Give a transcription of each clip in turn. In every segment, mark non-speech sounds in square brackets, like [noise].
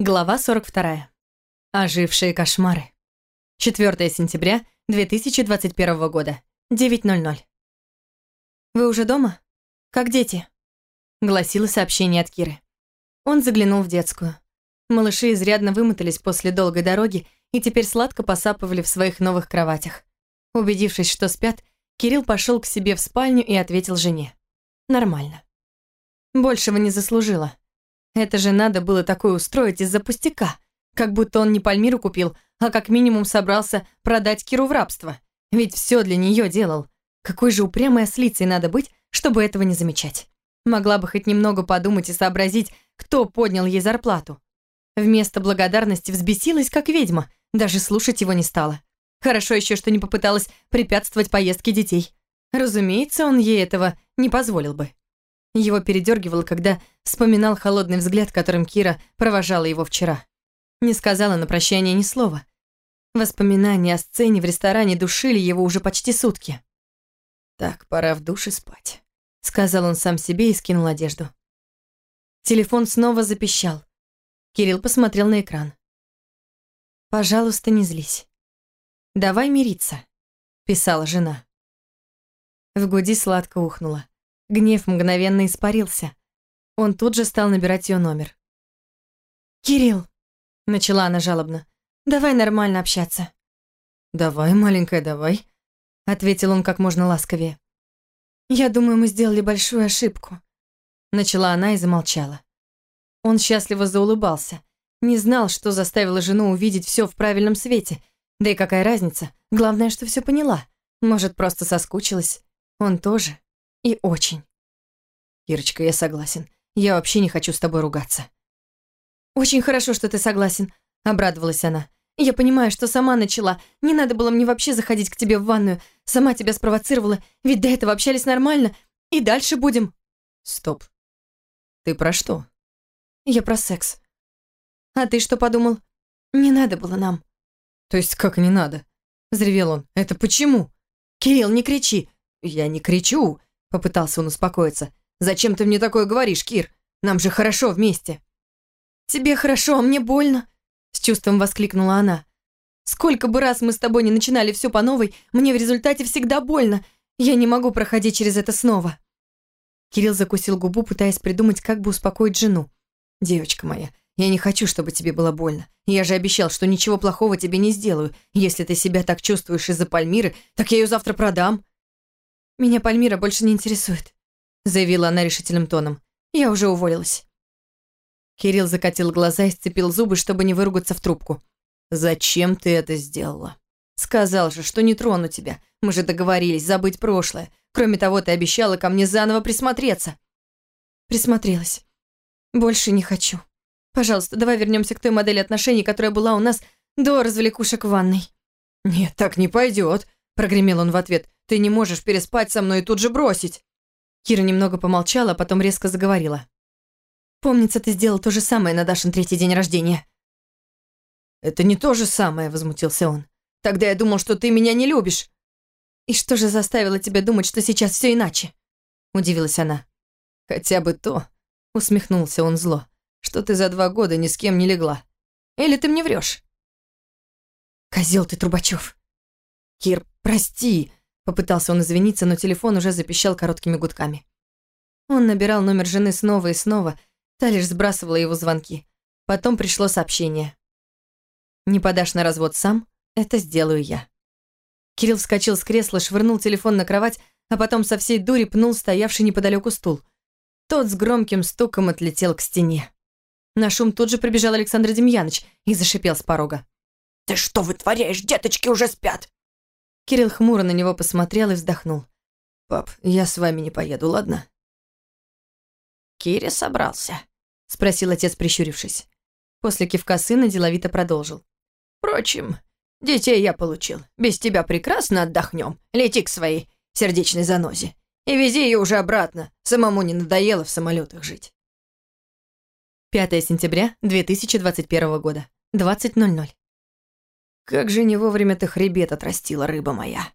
Глава 42. Ожившие кошмары. 4 сентября 2021 года. 9.00. «Вы уже дома? Как дети?» Гласило сообщение от Киры. Он заглянул в детскую. Малыши изрядно вымотались после долгой дороги и теперь сладко посапывали в своих новых кроватях. Убедившись, что спят, Кирилл пошел к себе в спальню и ответил жене. «Нормально. Большего не заслужила. Это же надо было такое устроить из-за пустяка. Как будто он не Пальмиру купил, а как минимум собрался продать Киру в рабство. Ведь все для нее делал. Какой же упрямой ослицей надо быть, чтобы этого не замечать. Могла бы хоть немного подумать и сообразить, кто поднял ей зарплату. Вместо благодарности взбесилась, как ведьма, даже слушать его не стала. Хорошо еще, что не попыталась препятствовать поездке детей. Разумеется, он ей этого не позволил бы. Его передергивало, когда вспоминал холодный взгляд, которым Кира провожала его вчера. Не сказала на прощание ни слова. Воспоминания о сцене в ресторане душили его уже почти сутки. «Так, пора в душе спать», — сказал он сам себе и скинул одежду. Телефон снова запищал. Кирилл посмотрел на экран. «Пожалуйста, не злись. Давай мириться», — писала жена. В груди сладко ухнуло. Гнев мгновенно испарился. Он тут же стал набирать ее номер. «Кирилл», — начала она жалобно, — «давай нормально общаться». «Давай, маленькая, давай», — ответил он как можно ласковее. «Я думаю, мы сделали большую ошибку», — начала она и замолчала. Он счастливо заулыбался. Не знал, что заставило жену увидеть все в правильном свете. Да и какая разница? Главное, что все поняла. Может, просто соскучилась. Он тоже. И очень. Ирочка, я согласен. Я вообще не хочу с тобой ругаться. Очень хорошо, что ты согласен, обрадовалась она. Я понимаю, что сама начала. Не надо было мне вообще заходить к тебе в ванную. Сама тебя спровоцировала. Ведь до этого общались нормально. И дальше будем. Стоп. Ты про что? Я про секс. А ты что подумал? Не надо было нам. То есть как не надо? Взревел он. Это почему? Кирилл, не кричи. Я не кричу. Попытался он успокоиться. «Зачем ты мне такое говоришь, Кир? Нам же хорошо вместе». «Тебе хорошо, а мне больно», — с чувством воскликнула она. «Сколько бы раз мы с тобой не начинали все по новой, мне в результате всегда больно. Я не могу проходить через это снова». Кирилл закусил губу, пытаясь придумать, как бы успокоить жену. «Девочка моя, я не хочу, чтобы тебе было больно. Я же обещал, что ничего плохого тебе не сделаю. Если ты себя так чувствуешь из-за Пальмиры, так я ее завтра продам». «Меня Пальмира больше не интересует», — заявила она решительным тоном. «Я уже уволилась». Кирилл закатил глаза и сцепил зубы, чтобы не выругаться в трубку. «Зачем ты это сделала?» «Сказал же, что не трону тебя. Мы же договорились забыть прошлое. Кроме того, ты обещала ко мне заново присмотреться». «Присмотрелась. Больше не хочу. Пожалуйста, давай вернемся к той модели отношений, которая была у нас до развлекушек в ванной». «Нет, так не пойдет», — прогремел он в ответ. Ты не можешь переспать со мной и тут же бросить». Кира немного помолчала, а потом резко заговорила. «Помнится, ты сделал то же самое на Дашин третий день рождения». «Это не то же самое», — возмутился он. «Тогда я думал, что ты меня не любишь». «И что же заставило тебя думать, что сейчас все иначе?» — удивилась она. «Хотя бы то», — усмехнулся он зло, «что ты за два года ни с кем не легла. Или ты мне врешь? «Козел ты, Трубачев!» «Кир, прости!» Попытался он извиниться, но телефон уже запищал короткими гудками. Он набирал номер жены снова и снова, та лишь сбрасывала его звонки. Потом пришло сообщение. «Не подашь на развод сам? Это сделаю я». Кирилл вскочил с кресла, швырнул телефон на кровать, а потом со всей дури пнул стоявший неподалеку стул. Тот с громким стуком отлетел к стене. На шум тут же прибежал Александр Демьяныч и зашипел с порога. «Ты что вытворяешь? Деточки уже спят!» Кирилл хмуро на него посмотрел и вздохнул. «Пап, я с вами не поеду, ладно?» «Кире собрался?» — спросил отец, прищурившись. После кивка сына деловито продолжил. «Впрочем, детей я получил. Без тебя прекрасно отдохнем. Лети к своей сердечной занозе. И вези ее уже обратно. Самому не надоело в самолетах жить». 5 сентября 2021 года, 20.00. «Как же не вовремя ты хребет отрастила, рыба моя!»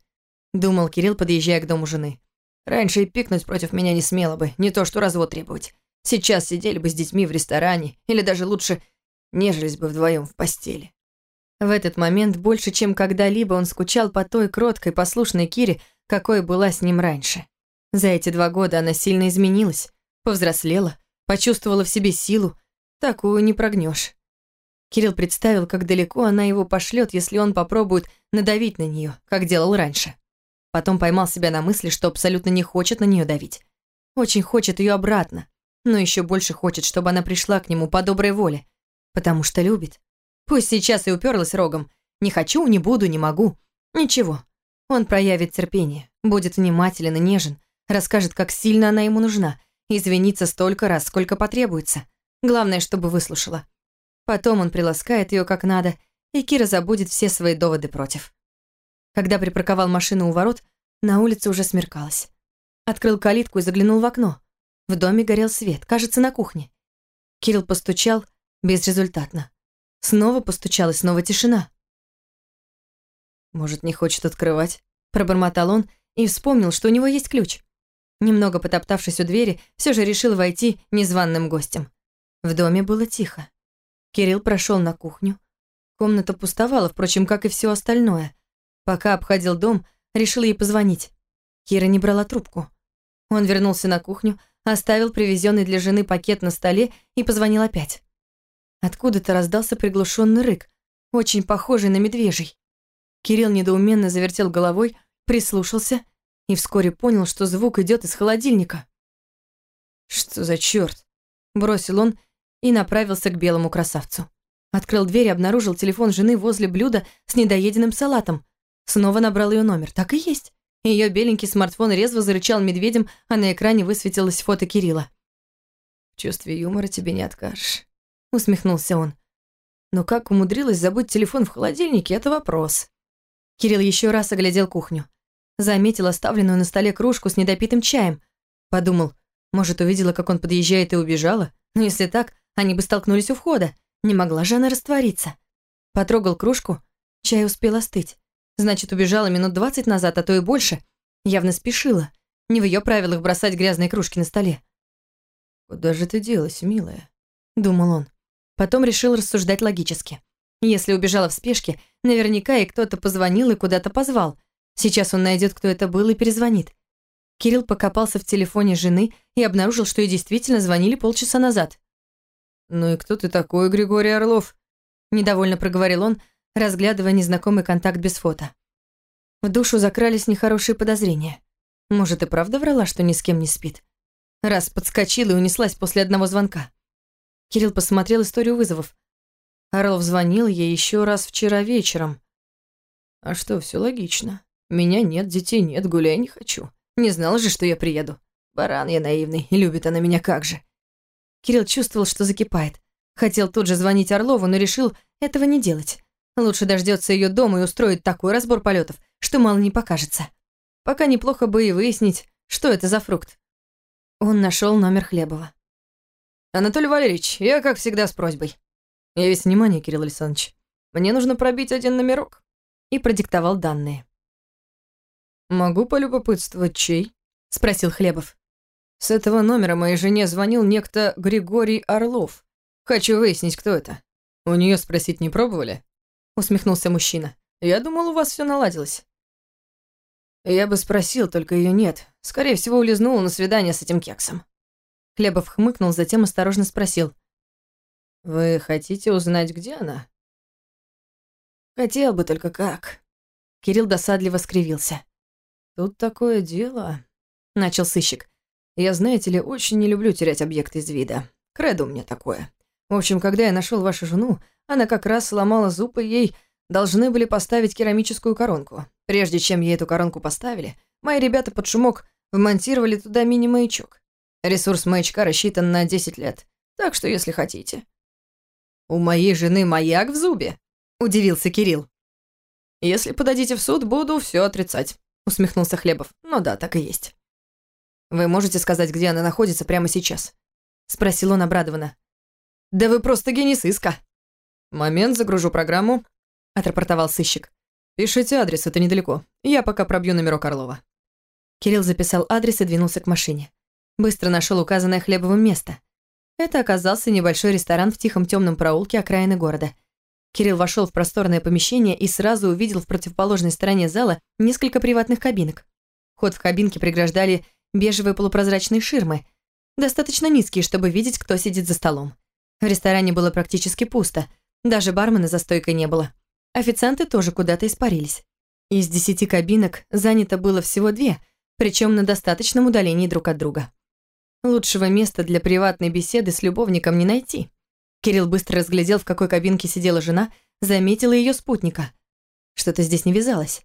Думал Кирилл, подъезжая к дому жены. «Раньше и пикнуть против меня не смело бы, не то что развод требовать. Сейчас сидели бы с детьми в ресторане, или даже лучше нежились бы вдвоем в постели. В этот момент больше, чем когда-либо он скучал по той кроткой, послушной Кире, какой была с ним раньше. За эти два года она сильно изменилась, повзрослела, почувствовала в себе силу, такую не прогнешь. Кирилл представил, как далеко она его пошлет, если он попробует надавить на нее, как делал раньше. Потом поймал себя на мысли, что абсолютно не хочет на нее давить. Очень хочет ее обратно, но еще больше хочет, чтобы она пришла к нему по доброй воле, потому что любит. Пусть сейчас и уперлась рогом. Не хочу, не буду, не могу. Ничего. Он проявит терпение, будет внимателен и нежен, расскажет, как сильно она ему нужна, извинится столько раз, сколько потребуется. Главное, чтобы выслушала. Потом он приласкает ее как надо, и Кира забудет все свои доводы против. Когда припарковал машину у ворот, на улице уже смеркалось. Открыл калитку и заглянул в окно. В доме горел свет, кажется, на кухне. Кирилл постучал безрезультатно. Снова постучал, и снова тишина. «Может, не хочет открывать?» Пробормотал он и вспомнил, что у него есть ключ. Немного потоптавшись у двери, все же решил войти незваным гостем. В доме было тихо. Кирилл прошел на кухню. Комната пустовала, впрочем, как и все остальное. Пока обходил дом, решил ей позвонить. Кира не брала трубку. Он вернулся на кухню, оставил привезенный для жены пакет на столе и позвонил опять. Откуда-то раздался приглушенный рык, очень похожий на медвежий. Кирилл недоуменно завертел головой, прислушался и вскоре понял, что звук идет из холодильника. «Что за черт? бросил он и направился к белому красавцу. Открыл дверь и обнаружил телефон жены возле блюда с недоеденным салатом. Снова набрал ее номер. Так и есть. Ее беленький смартфон резво зарычал медведем, а на экране высветилось фото Кирилла. «В чувстве юмора тебе не откажешь» усмехнулся он. Но как умудрилась забыть телефон в холодильнике, это вопрос. Кирилл еще раз оглядел кухню. Заметил оставленную на столе кружку с недопитым чаем. Подумал, может, увидела, как он подъезжает и убежала? Но если так, они бы столкнулись у входа. Не могла же она раствориться. Потрогал кружку, чай успел остыть. Значит, убежала минут двадцать назад, а то и больше. Явно спешила. Не в ее правилах бросать грязные кружки на столе. «Куда же ты делась, милая?» — думал он. Потом решил рассуждать логически. Если убежала в спешке, наверняка и кто-то позвонил и куда-то позвал. Сейчас он найдет, кто это был, и перезвонит. Кирилл покопался в телефоне жены и обнаружил, что ей действительно звонили полчаса назад. «Ну и кто ты такой, Григорий Орлов?» Недовольно проговорил он, разглядывая незнакомый контакт без фото. В душу закрались нехорошие подозрения. Может, и правда врала, что ни с кем не спит? Раз подскочила и унеслась после одного звонка. Кирилл посмотрел историю вызовов. Орлов звонил ей еще раз вчера вечером. А что, все логично. Меня нет, детей нет, гуляй не хочу. Не знала же, что я приеду. Баран я наивный, и [laughs] любит она меня как же. Кирилл чувствовал, что закипает. Хотел тут же звонить Орлову, но решил этого не делать. Лучше дождется ее дома и устроит такой разбор полетов, что мало не покажется. Пока неплохо бы и выяснить, что это за фрукт. Он нашел номер Хлебова. «Анатолий Валерьевич, я, как всегда, с просьбой». «Я весь внимание, Кирилл Александрович. Мне нужно пробить один номерок». И продиктовал данные. «Могу полюбопытствовать, чей?» — спросил Хлебов. «С этого номера моей жене звонил некто Григорий Орлов. Хочу выяснить, кто это. У нее спросить не пробовали?» Усмехнулся мужчина. «Я думал, у вас все наладилось». Я бы спросил, только ее нет. Скорее всего, улизнула на свидание с этим кексом. Хлебов хмыкнул, затем осторожно спросил. «Вы хотите узнать, где она?» «Хотел бы, только как?» Кирилл досадливо скривился. «Тут такое дело», — начал сыщик. «Я, знаете ли, очень не люблю терять объекты из вида. Кредо у меня такое. В общем, когда я нашел вашу жену, она как раз сломала зуб, и ей должны были поставить керамическую коронку. Прежде чем ей эту коронку поставили, мои ребята под шумок вмонтировали туда мини-маячок. Ресурс маячка рассчитан на 10 лет, так что если хотите. «У моей жены маяк в зубе», — удивился Кирилл. «Если подадите в суд, буду все отрицать», — усмехнулся Хлебов. «Ну да, так и есть». «Вы можете сказать, где она находится прямо сейчас?» — спросил он обрадованно. «Да вы просто гений сыска». «Момент, загружу программу», — отрапортовал сыщик. «Пишите адрес, это недалеко. Я пока пробью номерок Орлова». Кирилл записал адрес и двинулся к машине. Быстро нашел указанное Хлебовым место. Это оказался небольшой ресторан в тихом темном проулке окраины города. Кирилл вошел в просторное помещение и сразу увидел в противоположной стороне зала несколько приватных кабинок. Ход в кабинке преграждали бежевые полупрозрачные ширмы, достаточно низкие, чтобы видеть, кто сидит за столом. В ресторане было практически пусто, даже бармена за стойкой не было. Официанты тоже куда-то испарились. Из десяти кабинок занято было всего две, причем на достаточном удалении друг от друга. Лучшего места для приватной беседы с любовником не найти. Кирилл быстро разглядел, в какой кабинке сидела жена, заметила ее спутника. Что-то здесь не вязалось.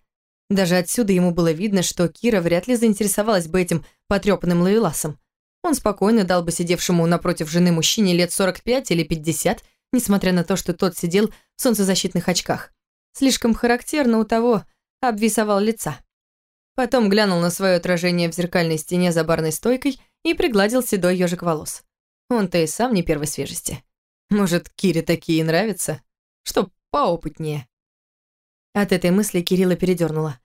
Даже отсюда ему было видно, что Кира вряд ли заинтересовалась бы этим потрепанным лавеласом. Он спокойно дал бы сидевшему напротив жены мужчине лет 45 или 50, несмотря на то, что тот сидел в солнцезащитных очках. Слишком характерно у того обвисовал лица. Потом глянул на свое отражение в зеркальной стене за барной стойкой и пригладил седой ежик волос. Он-то и сам не первой свежести. Может, Кире такие нравятся? Чтоб поопытнее. От этой мысли Кирилла передернула.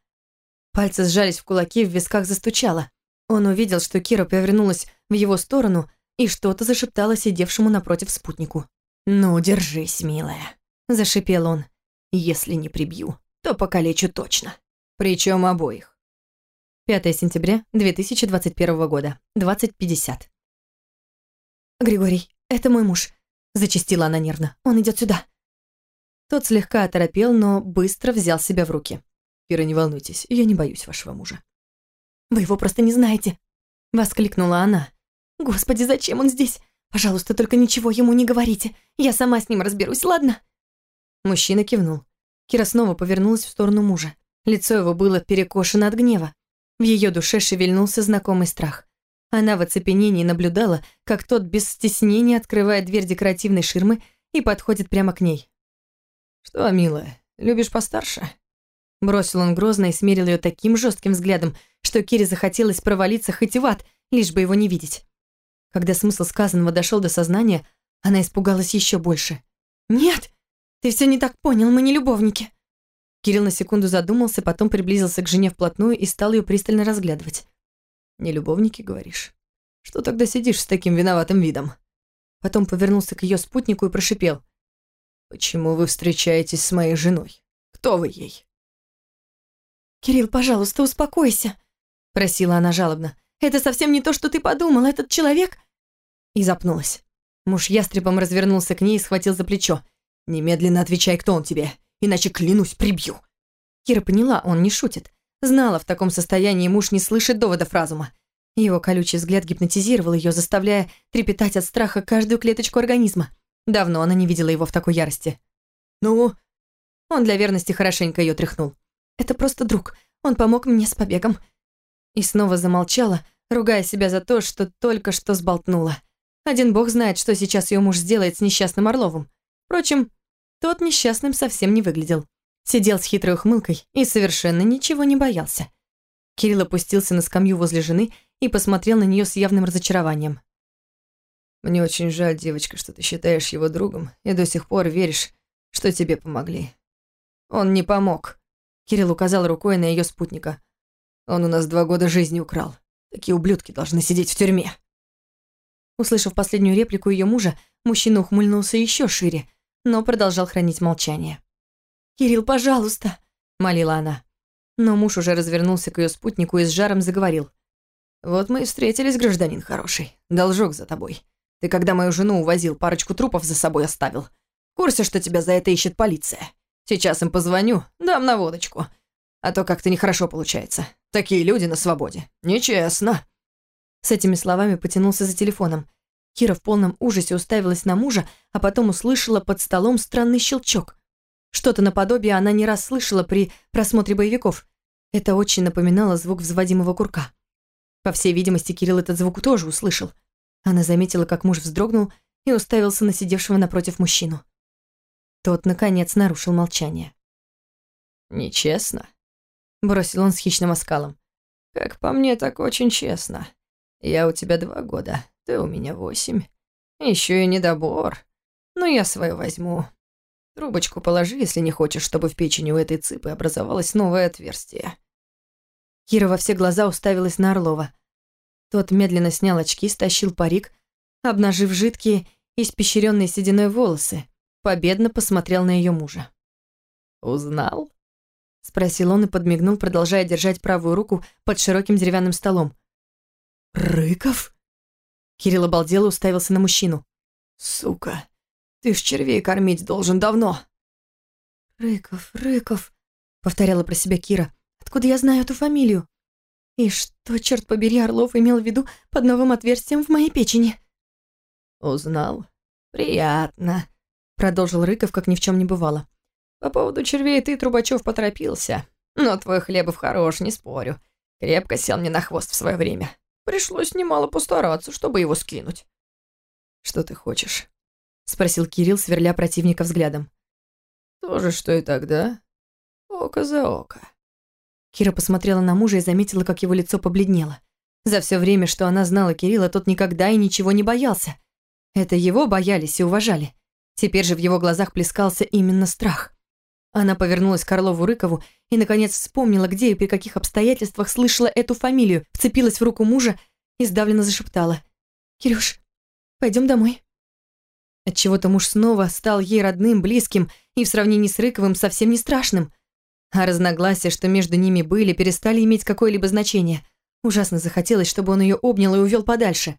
Пальцы сжались в кулаки, в висках застучало. Он увидел, что Кира повернулась в его сторону и что-то зашептала сидевшему напротив спутнику. «Ну, держись, милая», – зашипел он. «Если не прибью, то покалечу точно. Причем обоих. 5 сентября 2021 года, 20.50. «Григорий, это мой муж», — зачастила она нервно. «Он идет сюда». Тот слегка оторопел, но быстро взял себя в руки. «Кира, не волнуйтесь, я не боюсь вашего мужа». «Вы его просто не знаете», — воскликнула она. «Господи, зачем он здесь? Пожалуйста, только ничего ему не говорите. Я сама с ним разберусь, ладно?» Мужчина кивнул. Кира снова повернулась в сторону мужа. Лицо его было перекошено от гнева. В ее душе шевельнулся знакомый страх. Она в оцепенении наблюдала, как тот без стеснения открывает дверь декоративной ширмы и подходит прямо к ней. «Что, милая, любишь постарше?» Бросил он грозно и смерил ее таким жестким взглядом, что Кире захотелось провалиться хоть в ад, лишь бы его не видеть. Когда смысл сказанного дошел до сознания, она испугалась еще больше. «Нет!» Ты все не так понял, мы не любовники». Кирилл на секунду задумался, потом приблизился к жене вплотную и стал ее пристально разглядывать. «Не любовники, говоришь? Что тогда сидишь с таким виноватым видом?» Потом повернулся к ее спутнику и прошипел. «Почему вы встречаетесь с моей женой? Кто вы ей?» «Кирилл, пожалуйста, успокойся», — просила она жалобно. «Это совсем не то, что ты подумал. Этот человек...» И запнулась. Муж ястребом развернулся к ней и схватил за плечо. «Немедленно отвечай, кто он тебе, иначе, клянусь, прибью». Кира поняла, он не шутит. Знала, в таком состоянии муж не слышит доводов разума. Его колючий взгляд гипнотизировал ее, заставляя трепетать от страха каждую клеточку организма. Давно она не видела его в такой ярости. «Ну?» Он для верности хорошенько ее тряхнул. «Это просто друг. Он помог мне с побегом». И снова замолчала, ругая себя за то, что только что сболтнула. Один бог знает, что сейчас ее муж сделает с несчастным Орловым. Впрочем, тот несчастным совсем не выглядел. Сидел с хитрой ухмылкой и совершенно ничего не боялся. Кирилл опустился на скамью возле жены и посмотрел на нее с явным разочарованием. «Мне очень жаль, девочка, что ты считаешь его другом и до сих пор веришь, что тебе помогли. Он не помог», — Кирилл указал рукой на ее спутника. «Он у нас два года жизни украл. Такие ублюдки должны сидеть в тюрьме». Услышав последнюю реплику ее мужа, мужчина ухмыльнулся еще шире, но продолжал хранить молчание. «Кирилл, пожалуйста!» – молила она. Но муж уже развернулся к ее спутнику и с жаром заговорил. «Вот мы и встретились, гражданин хороший. Должок за тобой. Ты когда мою жену увозил, парочку трупов за собой оставил. В курсе, что тебя за это ищет полиция. Сейчас им позвоню, дам на водочку. А то как-то нехорошо получается. Такие люди на свободе. Нечестно». С этими словами потянулся за телефоном. Кира в полном ужасе уставилась на мужа, а потом услышала под столом странный щелчок. Что-то наподобие она не раз слышала при просмотре боевиков. Это очень напоминало звук взводимого курка. По всей видимости, Кирилл этот звук тоже услышал. Она заметила, как муж вздрогнул и уставился на сидевшего напротив мужчину. Тот, наконец, нарушил молчание. «Нечестно», — бросил он с хищным оскалом. «Как по мне, так очень честно. Я у тебя два года, ты у меня восемь. Еще и недобор. Но я свое возьму. Трубочку положи, если не хочешь, чтобы в печени у этой цыпы образовалось новое отверстие». Кира во все глаза уставилась на Орлова. Тот медленно снял очки, стащил парик, обнажив жидкие, испещренные сединой волосы, победно посмотрел на ее мужа. «Узнал?» — спросил он и подмигнул, продолжая держать правую руку под широким деревянным столом. «Рыков?» Кирилл обалдело уставился на мужчину. «Сука, ты ж червей кормить должен давно!» «Рыков, Рыков», — повторяла про себя Кира. «Откуда я знаю эту фамилию? И что, черт побери, Орлов имел в виду под новым отверстием в моей печени?» «Узнал? Приятно», — продолжил Рыков, как ни в чем не бывало. «По поводу червей ты, Трубачев, поторопился. Но твой Хлебов хорош, не спорю. Крепко сел мне на хвост в свое время. Пришлось немало постараться, чтобы его скинуть». «Что ты хочешь?» — спросил Кирилл, сверля противника взглядом. То же, что и тогда. Око за око. Кира посмотрела на мужа и заметила, как его лицо побледнело. За все время, что она знала Кирилла, тот никогда и ничего не боялся. Это его боялись и уважали. Теперь же в его глазах плескался именно страх. Она повернулась к Орлову Рыкову и, наконец, вспомнила, где и при каких обстоятельствах слышала эту фамилию, вцепилась в руку мужа и сдавленно зашептала. «Кирюш, пойдем домой». Отчего-то муж снова стал ей родным, близким и в сравнении с Рыковым совсем не страшным. А разногласия, что между ними были, перестали иметь какое-либо значение. Ужасно захотелось, чтобы он ее обнял и увел подальше.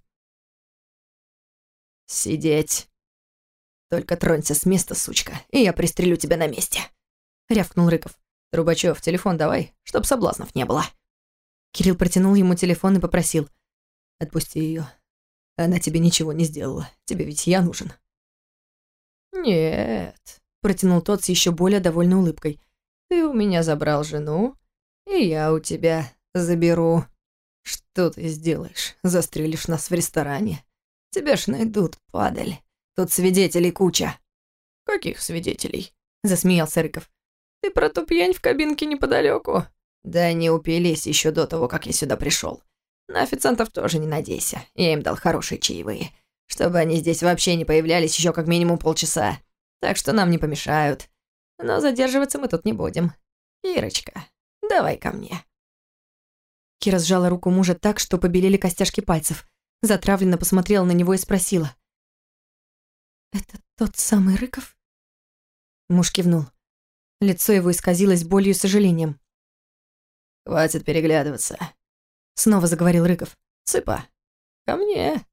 «Сидеть. Только тронься с места, сучка, и я пристрелю тебя на месте», — рявкнул Рыков. «Трубачев, телефон давай, чтоб соблазнов не было». Кирилл протянул ему телефон и попросил. «Отпусти ее. Она тебе ничего не сделала. Тебе ведь я нужен». «Нет», — протянул тот с еще более довольной улыбкой. «Ты у меня забрал жену, и я у тебя заберу. Что ты сделаешь? Застрелишь нас в ресторане? Тебя ж найдут, падаль. Тут свидетелей куча». «Каких свидетелей?» — засмеялся Рыков. «Ты про ту пьянь в кабинке неподалеку? Да они упились еще до того, как я сюда пришел. На официантов тоже не надейся. Я им дал хорошие чаевые чтобы они здесь вообще не появлялись еще как минимум полчаса. Так что нам не помешают. Но задерживаться мы тут не будем. Ирочка, давай ко мне». Кира сжала руку мужа так, что побелели костяшки пальцев. Затравленно посмотрела на него и спросила. «Это тот самый Рыков?» Муж кивнул. Лицо его исказилось болью и сожалением. «Хватит переглядываться», — снова заговорил Рыков. «Цыпа, ко мне».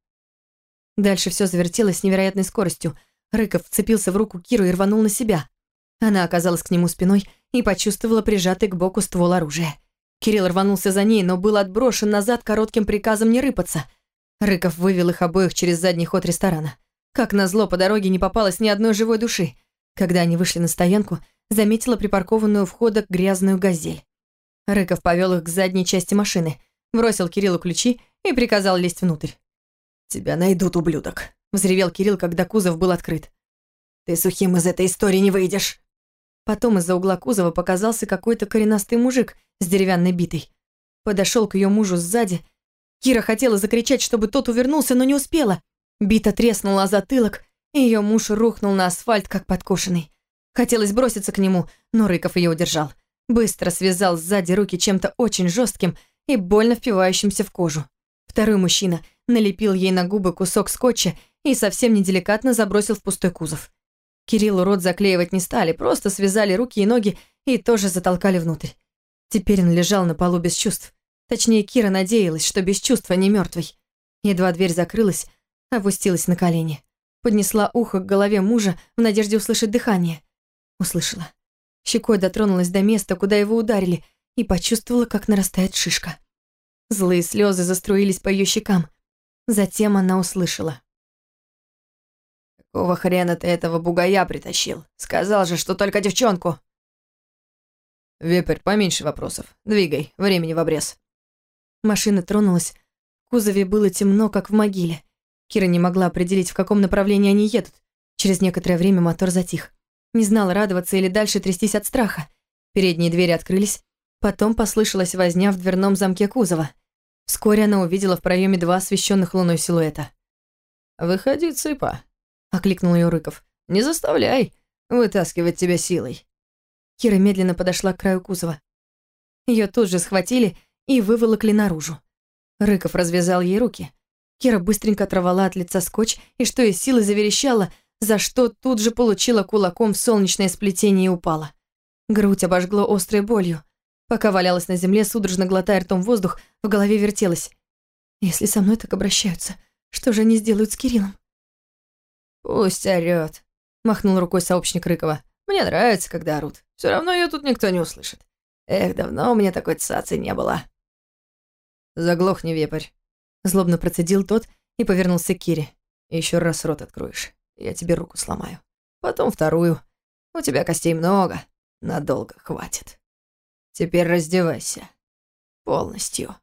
Дальше все завертелось с невероятной скоростью. Рыков вцепился в руку Киру и рванул на себя. Она оказалась к нему спиной и почувствовала прижатый к боку ствол оружия. Кирилл рванулся за ней, но был отброшен назад коротким приказом не рыпаться. Рыков вывел их обоих через задний ход ресторана. Как назло, по дороге не попалось ни одной живой души. Когда они вышли на стоянку, заметила припаркованную у входа грязную газель. Рыков повел их к задней части машины, бросил Кириллу ключи и приказал лезть внутрь. «Тебя найдут, ублюдок», — взревел Кирилл, когда кузов был открыт. «Ты сухим из этой истории не выйдешь». Потом из-за угла кузова показался какой-то коренастый мужик с деревянной битой. Подошел к ее мужу сзади. Кира хотела закричать, чтобы тот увернулся, но не успела. Бита треснула о затылок, и ее муж рухнул на асфальт, как подкошенный. Хотелось броситься к нему, но Рыков ее удержал. Быстро связал сзади руки чем-то очень жестким и больно впивающимся в кожу. Второй мужчина — налепил ей на губы кусок скотча и совсем неделикатно забросил в пустой кузов. Кириллу рот заклеивать не стали, просто связали руки и ноги и тоже затолкали внутрь. Теперь он лежал на полу без чувств. Точнее, Кира надеялась, что без чувства не мертвый. Едва дверь закрылась, опустилась на колени. Поднесла ухо к голове мужа в надежде услышать дыхание. Услышала. Щекой дотронулась до места, куда его ударили, и почувствовала, как нарастает шишка. Злые слезы заструились по ее щекам. Затем она услышала. «Какого хрена ты этого бугая притащил? Сказал же, что только девчонку!» «Вепрь, поменьше вопросов. Двигай, времени в обрез». Машина тронулась. В кузове было темно, как в могиле. Кира не могла определить, в каком направлении они едут. Через некоторое время мотор затих. Не знала, радоваться или дальше трястись от страха. Передние двери открылись. Потом послышалась возня в дверном замке кузова. Вскоре она увидела в проеме два освещенных луной силуэта. «Выходи, цыпа», — окликнул ее Рыков. «Не заставляй вытаскивать тебя силой». Кира медленно подошла к краю кузова. Ее тут же схватили и выволокли наружу. Рыков развязал ей руки. Кира быстренько оторвала от лица скотч и что из силы заверещала, за что тут же получила кулаком в солнечное сплетение и упала. Грудь обожгло острой болью. Пока валялась на земле, судорожно глотая ртом воздух, в голове вертелась. Если со мной так обращаются, что же они сделают с Кириллом? «Пусть орёт», — махнул рукой сообщник Рыкова. «Мне нравится, когда орут. Все равно ее тут никто не услышит. Эх, давно у меня такой цацы не было». «Заглохни, вепрь», — злобно процедил тот и повернулся к Кире. Еще раз рот откроешь, я тебе руку сломаю. Потом вторую. У тебя костей много, надолго хватит. Теперь раздевайся. Полностью».